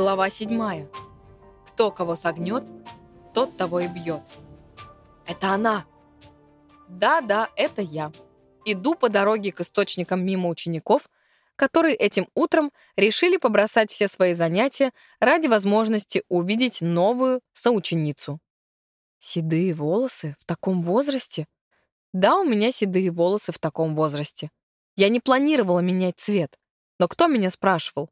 Глава седьмая. Кто кого согнет, тот того и бьет. Это она. Да-да, это я. Иду по дороге к источникам мимо учеников, которые этим утром решили побросать все свои занятия ради возможности увидеть новую соученицу. Седые волосы в таком возрасте? Да, у меня седые волосы в таком возрасте. Я не планировала менять цвет, но кто меня спрашивал?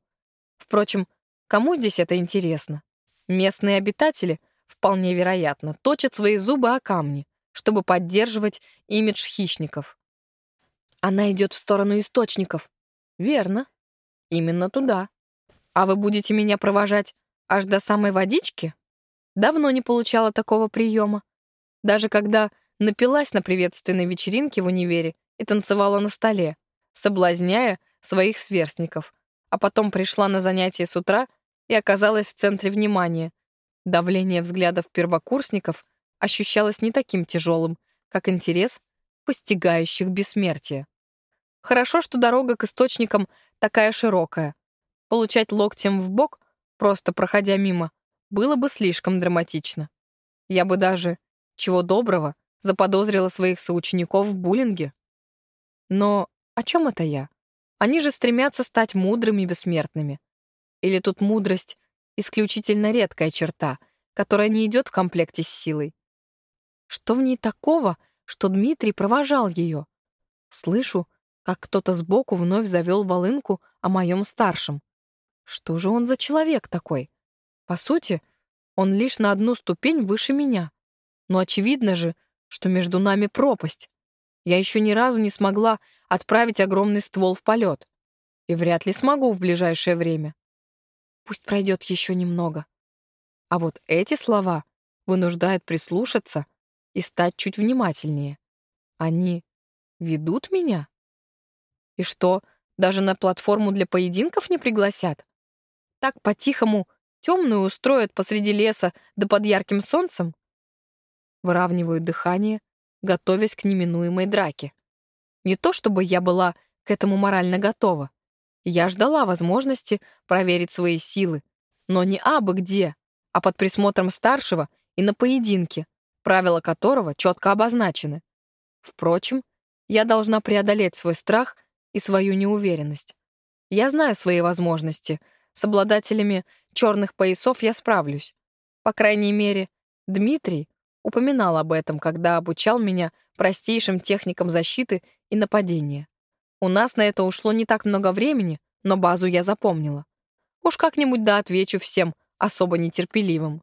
Впрочем, Кому здесь это интересно? Местные обитатели, вполне вероятно, точат свои зубы о камни, чтобы поддерживать имидж хищников. Она идет в сторону источников. Верно. Именно туда. А вы будете меня провожать аж до самой водички? Давно не получала такого приема. Даже когда напилась на приветственной вечеринке в универе и танцевала на столе, соблазняя своих сверстников, а потом пришла на занятия с утра и оказалась в центре внимания. Давление взглядов первокурсников ощущалось не таким тяжелым, как интерес постигающих бессмертие. Хорошо, что дорога к источникам такая широкая. Получать локтем в бок, просто проходя мимо, было бы слишком драматично. Я бы даже, чего доброго, заподозрила своих соучеников в буллинге. Но о чем это я? Они же стремятся стать мудрыми бессмертными. Или тут мудрость — исключительно редкая черта, которая не идет в комплекте с силой? Что в ней такого, что Дмитрий провожал ее? Слышу, как кто-то сбоку вновь завел волынку о моем старшем. Что же он за человек такой? По сути, он лишь на одну ступень выше меня. Но очевидно же, что между нами пропасть. Я еще ни разу не смогла отправить огромный ствол в полет. И вряд ли смогу в ближайшее время. Пусть пройдет еще немного. А вот эти слова вынуждают прислушаться и стать чуть внимательнее. Они ведут меня? И что, даже на платформу для поединков не пригласят? Так по-тихому темную устроят посреди леса да под ярким солнцем? Выравниваю дыхание, готовясь к неминуемой драке. Не то чтобы я была к этому морально готова. Я ждала возможности проверить свои силы, но не абы где, а под присмотром старшего и на поединке, правила которого четко обозначены. Впрочем, я должна преодолеть свой страх и свою неуверенность. Я знаю свои возможности. С обладателями черных поясов я справлюсь. По крайней мере, Дмитрий упоминал об этом, когда обучал меня простейшим техникам защиты и нападения. У нас на это ушло не так много времени, но базу я запомнила. Уж как-нибудь да отвечу всем особо нетерпеливым.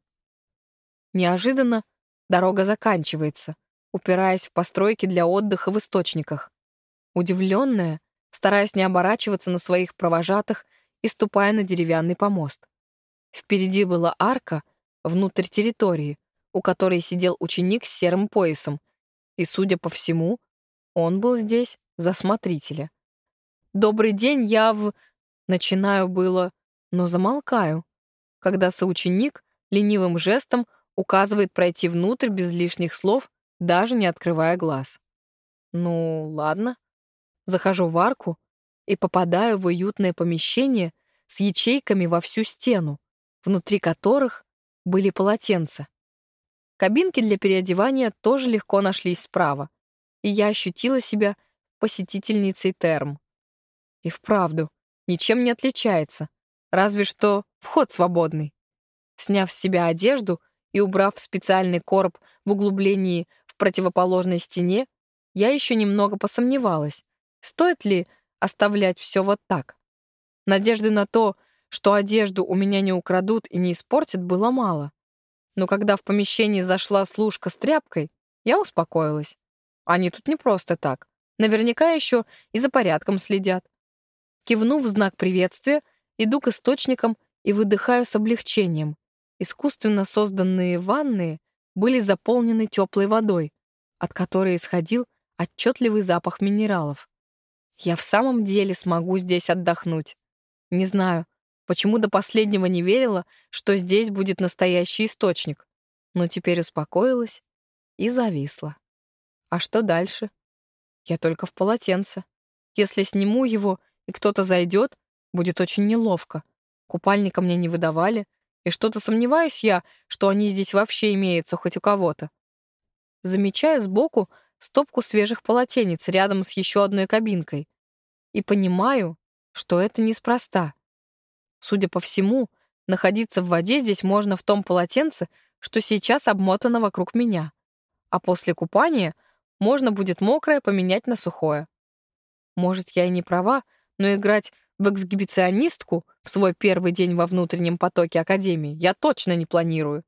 Неожиданно дорога заканчивается, упираясь в постройки для отдыха в источниках. Удивленная, стараясь не оборачиваться на своих провожатых и ступая на деревянный помост. Впереди была арка внутрь территории, у которой сидел ученик с серым поясом, и, судя по всему, он был здесь за смотрителя. «Добрый день, я в...» Начинаю было, но замолкаю, когда соученик ленивым жестом указывает пройти внутрь без лишних слов, даже не открывая глаз. Ну, ладно. Захожу в арку и попадаю в уютное помещение с ячейками во всю стену, внутри которых были полотенца. Кабинки для переодевания тоже легко нашлись справа, и я ощутила себя посетительницей терм. И вправду, ничем не отличается, разве что вход свободный. Сняв с себя одежду и убрав в специальный короб в углублении в противоположной стене, я еще немного посомневалась, стоит ли оставлять все вот так. Надежды на то, что одежду у меня не украдут и не испортят, было мало. Но когда в помещении зашла служка с тряпкой, я успокоилась. Они тут не просто так. Наверняка еще и за порядком следят. Кивнув в знак приветствия, иду к источникам и выдыхаю с облегчением. Искусственно созданные ванные были заполнены теплой водой, от которой исходил отчетливый запах минералов. Я в самом деле смогу здесь отдохнуть. Не знаю, почему до последнего не верила, что здесь будет настоящий источник, но теперь успокоилась и зависла. А что дальше? Я только в полотенце. Если сниму его и кто-то зайдет, будет очень неловко. Купальника мне не выдавали, и что-то сомневаюсь я, что они здесь вообще имеются хоть у кого-то. Замечаю сбоку стопку свежих полотенец рядом с еще одной кабинкой и понимаю, что это неспроста. Судя по всему, находиться в воде здесь можно в том полотенце, что сейчас обмотано вокруг меня, а после купания можно будет мокрое поменять на сухое. Может, я и не права, но играть в эксгибиционистку в свой первый день во внутреннем потоке Академии я точно не планирую.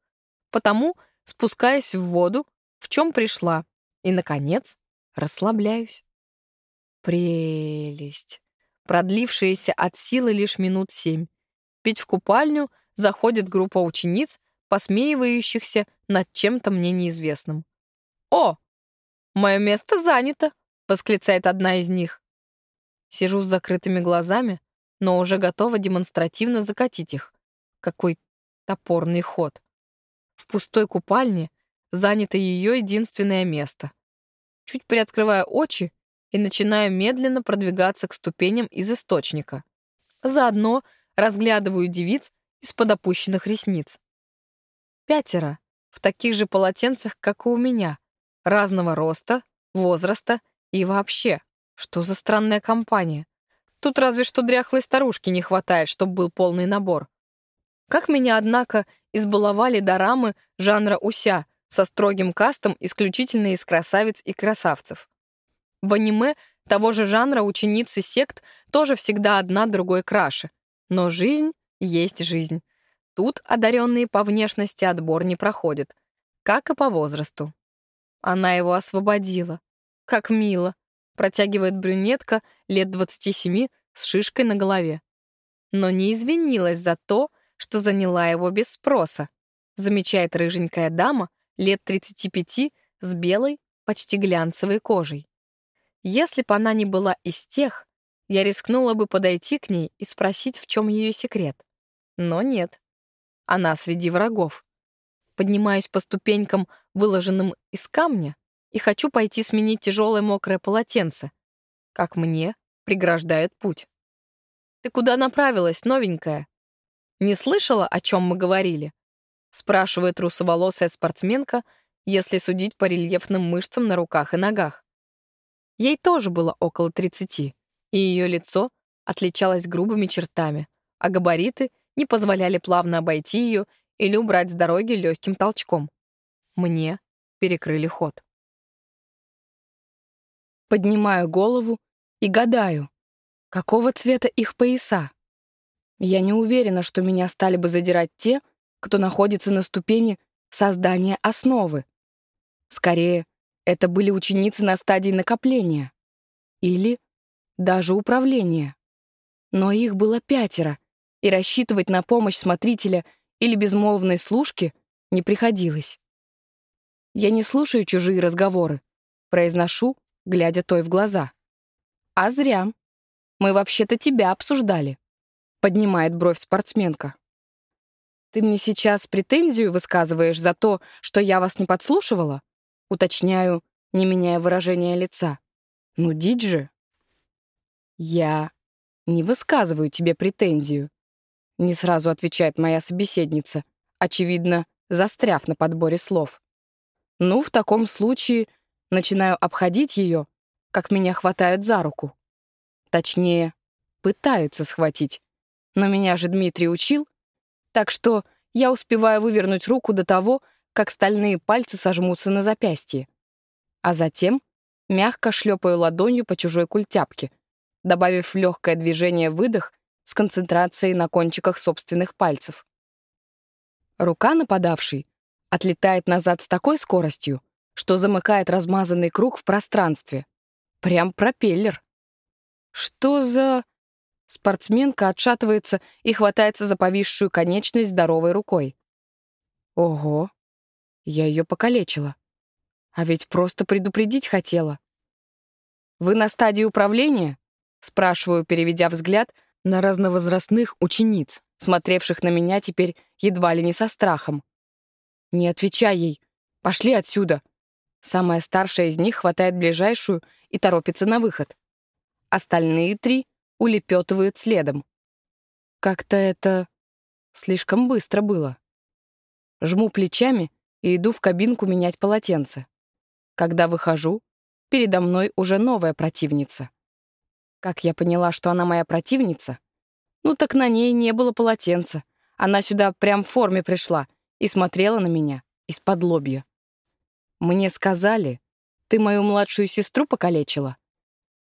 Потому спускаясь в воду, в чем пришла, и, наконец, расслабляюсь. Прелесть. Продлившаяся от силы лишь минут семь. Пить в купальню заходит группа учениц, посмеивающихся над чем-то мне неизвестным. «О, мое место занято!» — восклицает одна из них. Сижу с закрытыми глазами, но уже готова демонстративно закатить их. Какой топорный ход. В пустой купальне занято ее единственное место. Чуть приоткрываю очи и начинаю медленно продвигаться к ступеням из источника. Заодно разглядываю девиц из-под опущенных ресниц. Пятеро в таких же полотенцах, как и у меня, разного роста, возраста и вообще. Что за странная компания? Тут разве что дряхлой старушки не хватает, чтобы был полный набор. Как меня, однако, избаловали дорамы жанра «уся» со строгим кастом исключительно из красавиц и красавцев. В аниме того же жанра ученицы сект тоже всегда одна другой краше. Но жизнь есть жизнь. Тут одаренные по внешности отбор не проходят, как и по возрасту. Она его освободила. Как мило протягивает брюнетка лет 27 с шишкой на голове. Но не извинилась за то, что заняла его без спроса, замечает рыженькая дама лет 35 с белой, почти глянцевой кожей. Если бы она не была из тех, я рискнула бы подойти к ней и спросить, в чем ее секрет. Но нет. Она среди врагов. Поднимаюсь по ступенькам, выложенным из камня, и хочу пойти сменить тяжелое мокрое полотенце. Как мне преграждает путь. «Ты куда направилась, новенькая?» «Не слышала, о чем мы говорили?» спрашивает русоволосая спортсменка, если судить по рельефным мышцам на руках и ногах. Ей тоже было около 30, и ее лицо отличалось грубыми чертами, а габариты не позволяли плавно обойти ее или убрать с дороги легким толчком. Мне перекрыли ход. Поднимаю голову и гадаю, какого цвета их пояса. Я не уверена, что меня стали бы задирать те, кто находится на ступени создания основы. Скорее, это были ученицы на стадии накопления. Или даже управления. Но их было пятеро, и рассчитывать на помощь смотрителя или безмолвной служки не приходилось. Я не слушаю чужие разговоры, произношу глядя той в глаза. «А зря. Мы вообще-то тебя обсуждали», — поднимает бровь спортсменка. «Ты мне сейчас претензию высказываешь за то, что я вас не подслушивала?» Уточняю, не меняя выражения лица. «Ну, дить же!» «Я не высказываю тебе претензию», — не сразу отвечает моя собеседница, очевидно, застряв на подборе слов. «Ну, в таком случае Начинаю обходить ее, как меня хватают за руку. Точнее, пытаются схватить. Но меня же Дмитрий учил, так что я успеваю вывернуть руку до того, как стальные пальцы сожмутся на запястье. А затем мягко шлепаю ладонью по чужой культяпке, добавив легкое движение выдох с концентрацией на кончиках собственных пальцев. Рука нападавшей отлетает назад с такой скоростью, что замыкает размазанный круг в пространстве. Прям пропеллер. Что за... Спортсменка отшатывается и хватается за повисшую конечность здоровой рукой. Ого, я ее покалечила. А ведь просто предупредить хотела. «Вы на стадии управления?» — спрашиваю, переведя взгляд на разновозрастных учениц, смотревших на меня теперь едва ли не со страхом. «Не отвечай ей. Пошли отсюда. Самая старшая из них хватает ближайшую и торопится на выход. Остальные три улепетывают следом. как-то это слишком быстро было. Жму плечами и иду в кабинку менять полотенце. Когда выхожу, передо мной уже новая противница. Как я поняла, что она моя противница? Ну так на ней не было полотенца. Она сюда прям в форме пришла и смотрела на меня из-под лобья. Мне сказали, ты мою младшую сестру покалечила?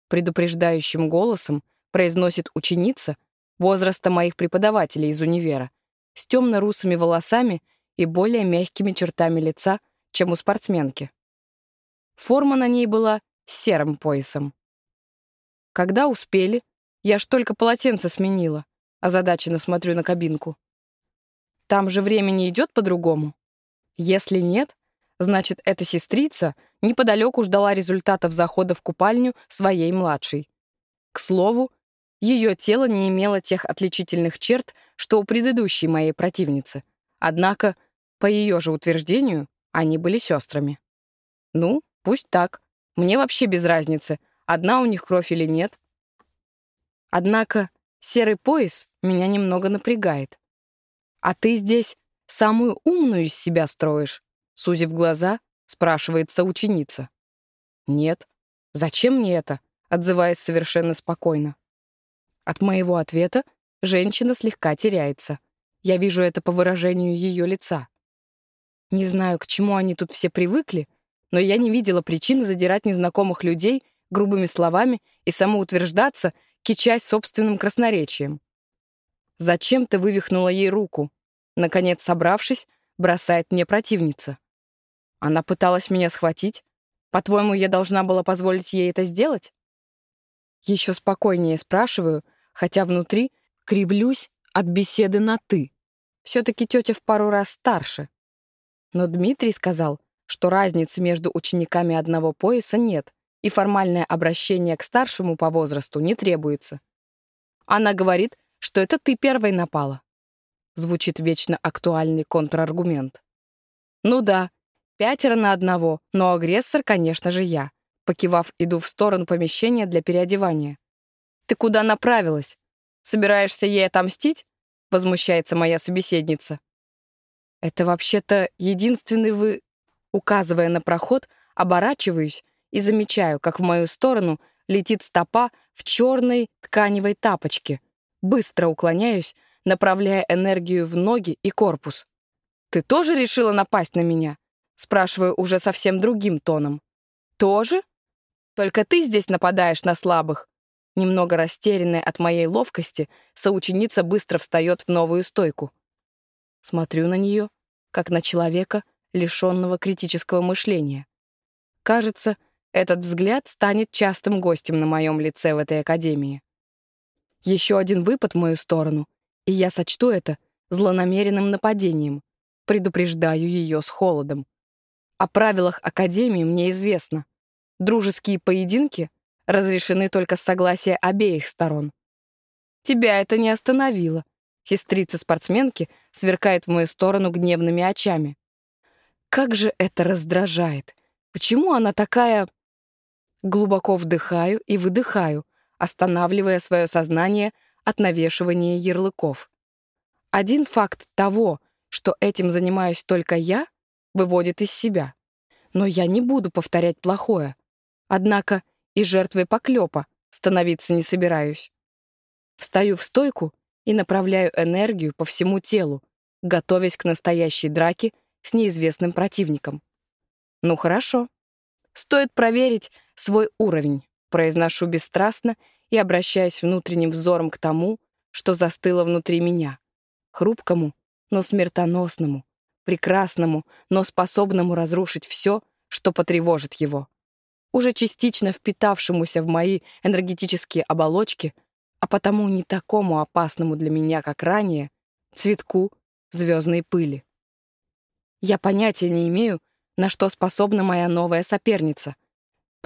Предупреждающим голосом произносит ученица возраста моих преподавателей из универа с темно-русыми волосами и более мягкими чертами лица, чем у спортсменки. Форма на ней была серым поясом. Когда успели, я ж только полотенце сменила, озадаченно смотрю на кабинку. Там же времени идет по-другому. Если нет, значит, эта сестрица неподалеку ждала результатов захода в купальню своей младшей. К слову, ее тело не имело тех отличительных черт, что у предыдущей моей противницы. Однако, по ее же утверждению, они были сестрами. Ну, пусть так. Мне вообще без разницы, одна у них кровь или нет. Однако серый пояс меня немного напрягает. «А ты здесь самую умную из себя строишь?» Сузив глаза, спрашивает соученица. «Нет. Зачем мне это?» Отзываясь совершенно спокойно. От моего ответа женщина слегка теряется. Я вижу это по выражению ее лица. Не знаю, к чему они тут все привыкли, но я не видела причины задирать незнакомых людей грубыми словами и самоутверждаться, кичась собственным красноречием. «Зачем ты вывихнула ей руку?» Наконец, собравшись, бросает мне противница. Она пыталась меня схватить. По-твоему, я должна была позволить ей это сделать? Еще спокойнее спрашиваю, хотя внутри кривлюсь от беседы на «ты». Все-таки тетя в пару раз старше. Но Дмитрий сказал, что разницы между учениками одного пояса нет, и формальное обращение к старшему по возрасту не требуется. Она говорит, что это ты первой напала. Звучит вечно актуальный контраргумент. Ну да, пятеро на одного, но агрессор, конечно же, я. Покивав, иду в сторону помещения для переодевания. «Ты куда направилась? Собираешься ей отомстить?» Возмущается моя собеседница. «Это вообще-то единственный вы...» Указывая на проход, оборачиваюсь и замечаю, как в мою сторону летит стопа в черной тканевой тапочке. Быстро уклоняюсь, направляя энергию в ноги и корпус. «Ты тоже решила напасть на меня?» Спрашиваю уже совсем другим тоном. «Тоже? Только ты здесь нападаешь на слабых?» Немного растерянная от моей ловкости, соученица быстро встает в новую стойку. Смотрю на нее, как на человека, лишенного критического мышления. Кажется, этот взгляд станет частым гостем на моем лице в этой академии. Еще один выпад в мою сторону, и я сочту это злонамеренным нападением, предупреждаю ее с холодом. О правилах Академии мне известно. Дружеские поединки разрешены только с согласия обеих сторон. Тебя это не остановило. Сестрица-спортсменки сверкает в мою сторону гневными очами. Как же это раздражает. Почему она такая Глубоко вдыхаю и выдыхаю, останавливая свое сознание от навешивания ярлыков. Один факт того, что этим занимаюсь только я, выводит из себя. Но я не буду повторять плохое. Однако и жертвой поклепа становиться не собираюсь. Встаю в стойку и направляю энергию по всему телу, готовясь к настоящей драке с неизвестным противником. Ну хорошо. Стоит проверить, свой уровень, произношу бесстрастно и обращаясь внутренним взором к тому, что застыло внутри меня. Хрупкому, но смертоносному, прекрасному, но способному разрушить все, что потревожит его. Уже частично впитавшемуся в мои энергетические оболочки, а потому не такому опасному для меня, как ранее, цветку звездной пыли. Я понятия не имею, на что способна моя новая соперница —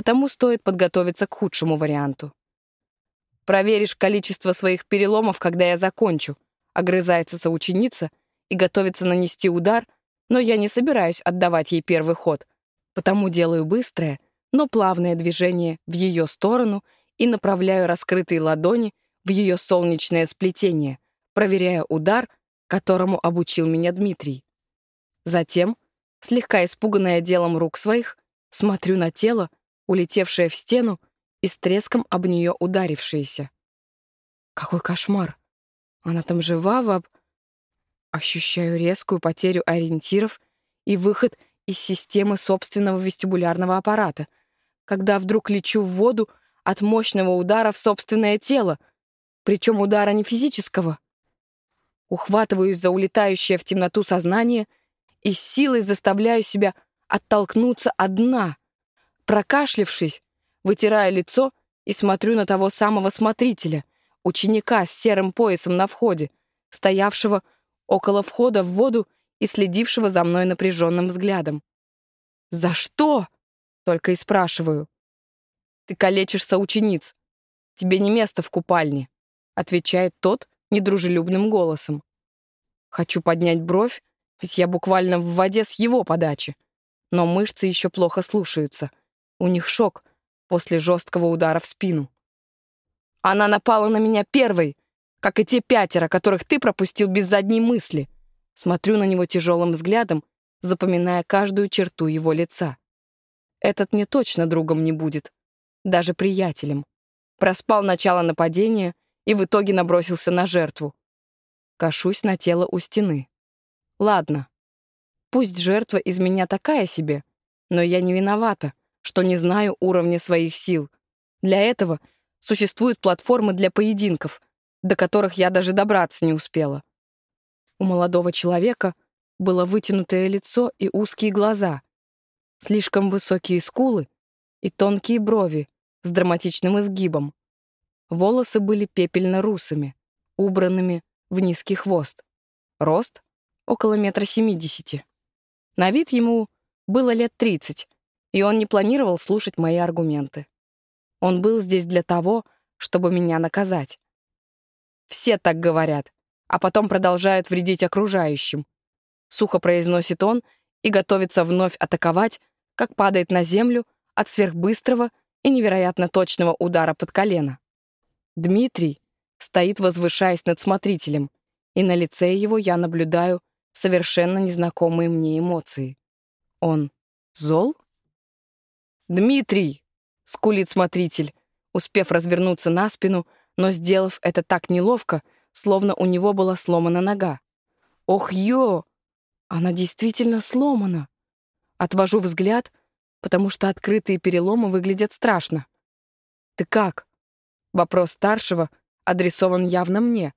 потому стоит подготовиться к худшему варианту. «Проверишь количество своих переломов, когда я закончу», огрызается соученица и готовится нанести удар, но я не собираюсь отдавать ей первый ход, потому делаю быстрое, но плавное движение в ее сторону и направляю раскрытые ладони в ее солнечное сплетение, проверяя удар, которому обучил меня Дмитрий. Затем, слегка испуганная делом рук своих, смотрю на тело, улетевшее в стену и с треском об нее ударившееся. Какой кошмар! Она там жива, ваб? Ощущаю резкую потерю ориентиров и выход из системы собственного вестибулярного аппарата, когда вдруг лечу в воду от мощного удара в собственное тело, причем удара не физического. Ухватываюсь за улетающее в темноту сознание и силой заставляю себя оттолкнуться от дна. Прокашлившись, вытирая лицо и смотрю на того самого смотрителя, ученика с серым поясом на входе, стоявшего около входа в воду и следившего за мной напряженным взглядом. «За что?» — только и спрашиваю. «Ты калечишь соучениц. Тебе не место в купальне», — отвечает тот недружелюбным голосом. Хочу поднять бровь, ведь я буквально в воде с его подачи. Но мышцы еще плохо слушаются. У них шок после жесткого удара в спину. Она напала на меня первой, как и те пятеро, которых ты пропустил без задней мысли. Смотрю на него тяжелым взглядом, запоминая каждую черту его лица. Этот мне точно другом не будет, даже приятелем. Проспал начало нападения и в итоге набросился на жертву. Кашусь на тело у стены. Ладно, пусть жертва из меня такая себе, но я не виновата, что не знаю уровня своих сил. Для этого существуют платформы для поединков, до которых я даже добраться не успела. У молодого человека было вытянутое лицо и узкие глаза, слишком высокие скулы и тонкие брови с драматичным изгибом. Волосы были пепельно-русыми, убранными в низкий хвост. Рост — около метра семидесяти. На вид ему было лет тридцать, и он не планировал слушать мои аргументы. Он был здесь для того, чтобы меня наказать. Все так говорят, а потом продолжают вредить окружающим. Сухо произносит он и готовится вновь атаковать, как падает на землю от сверхбыстрого и невероятно точного удара под колено. Дмитрий стоит, возвышаясь над смотрителем, и на лице его я наблюдаю совершенно незнакомые мне эмоции. Он зол? «Дмитрий!» — скулит смотритель, успев развернуться на спину — но сделав это так неловко, словно у него была сломана нога. «Ох, ё! Она действительно сломана!» Отвожу взгляд, потому что открытые переломы выглядят страшно. «Ты как?» Вопрос старшего адресован явно мне,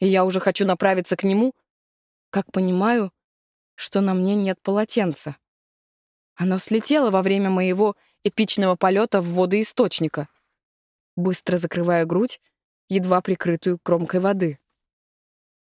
и я уже хочу направиться к нему, как понимаю, что на мне нет полотенца. Оно слетело во время моего эпичного полета в воды источника. Быстро закрываю грудь едва прикрытую кромкой воды.